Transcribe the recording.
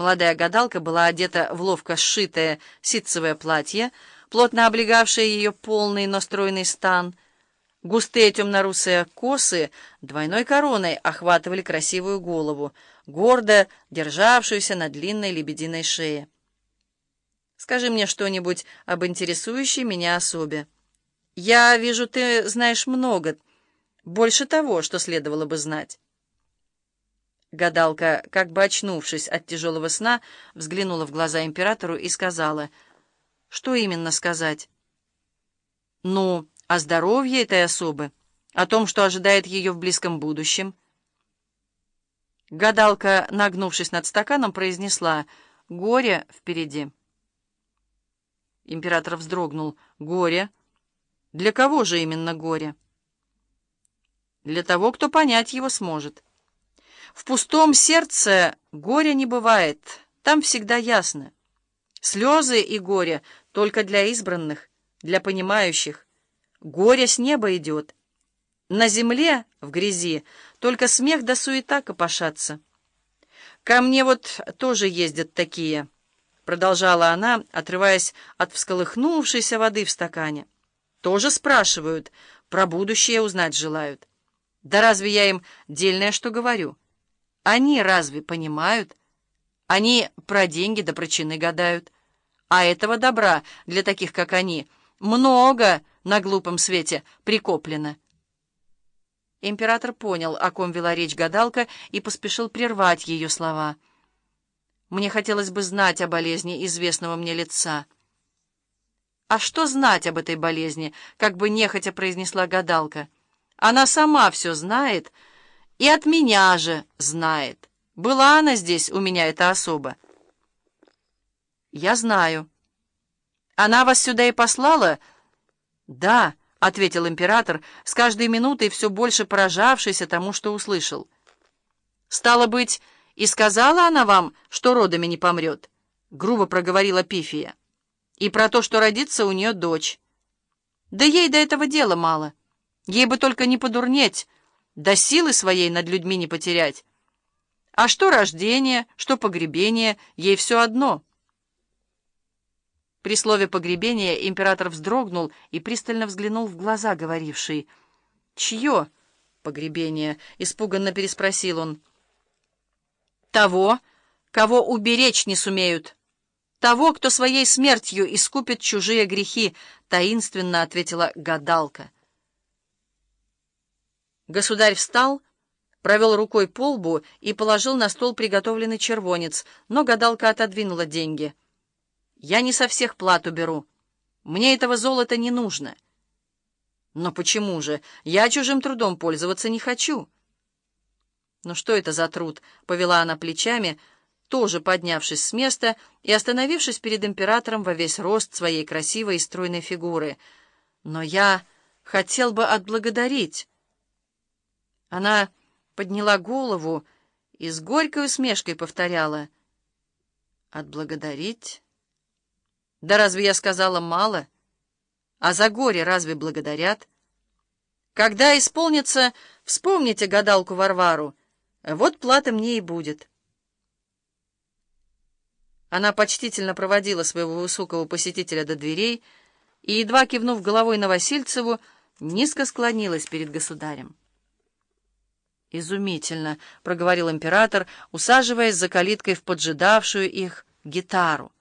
Молодая гадалка была одета в ловко сшитое ситцевое платье, плотно облегавшее ее полный, но стройный стан. Густые темно-русые косы двойной короной охватывали красивую голову, гордо державшуюся на длинной лебединой шее. «Скажи мне что-нибудь об интересующей меня особе. Я вижу, ты знаешь много, больше того, что следовало бы знать». Гадалка, как бы очнувшись от тяжелого сна, взглянула в глаза императору и сказала, «Что именно сказать?» «Ну, о здоровье этой особы, о том, что ожидает ее в близком будущем». Гадалка, нагнувшись над стаканом, произнесла, «Горе впереди». Император вздрогнул. «Горе? Для кого же именно горе?» «Для того, кто понять его сможет». В пустом сердце горя не бывает, там всегда ясно. Слезы и горе только для избранных, для понимающих. Горе с неба идет. На земле, в грязи, только смех да суета копошатся. Ко мне вот тоже ездят такие, продолжала она, отрываясь от всколыхнувшейся воды в стакане. Тоже спрашивают, про будущее узнать желают. Да разве я им дельное что говорю? Они разве понимают? Они про деньги да про чины гадают. А этого добра для таких, как они, много на глупом свете прикоплено. Император понял, о ком вела речь гадалка, и поспешил прервать ее слова. Мне хотелось бы знать о болезни известного мне лица. «А что знать об этой болезни?» — как бы нехотя произнесла гадалка. «Она сама все знает», — и от меня же знает. Была она здесь, у меня эта особа. Я знаю. Она вас сюда и послала? Да, — ответил император, с каждой минутой все больше поражавшийся тому, что услышал. Стало быть, и сказала она вам, что родами не помрет, — грубо проговорила Пифия. И про то, что родится у нее дочь. Да ей до этого дела мало. Ей бы только не подурнеть, — до силы своей над людьми не потерять. А что рождение, что погребение, ей все одно. При слове «погребение» император вздрогнул и пристально взглянул в глаза говорившей. «Чье погребение?» — испуганно переспросил он. «Того, кого уберечь не сумеют. Того, кто своей смертью искупит чужие грехи», — таинственно ответила гадалка. Государь встал, провел рукой по лбу и положил на стол приготовленный червонец, но гадалка отодвинула деньги. «Я не со всех плату беру. Мне этого золота не нужно». «Но почему же? Я чужим трудом пользоваться не хочу». «Ну что это за труд?» — повела она плечами, тоже поднявшись с места и остановившись перед императором во весь рост своей красивой и стройной фигуры. «Но я хотел бы отблагодарить». Она подняла голову и с горькой усмешкой повторяла «Отблагодарить? Да разве я сказала мало? А за горе разве благодарят? Когда исполнится, вспомните гадалку Варвару, вот плата мне и будет». Она почтительно проводила своего высокого посетителя до дверей и, едва кивнув головой на Васильцеву, низко склонилась перед государем. «Изумительно», — проговорил император, усаживаясь за калиткой в поджидавшую их гитару.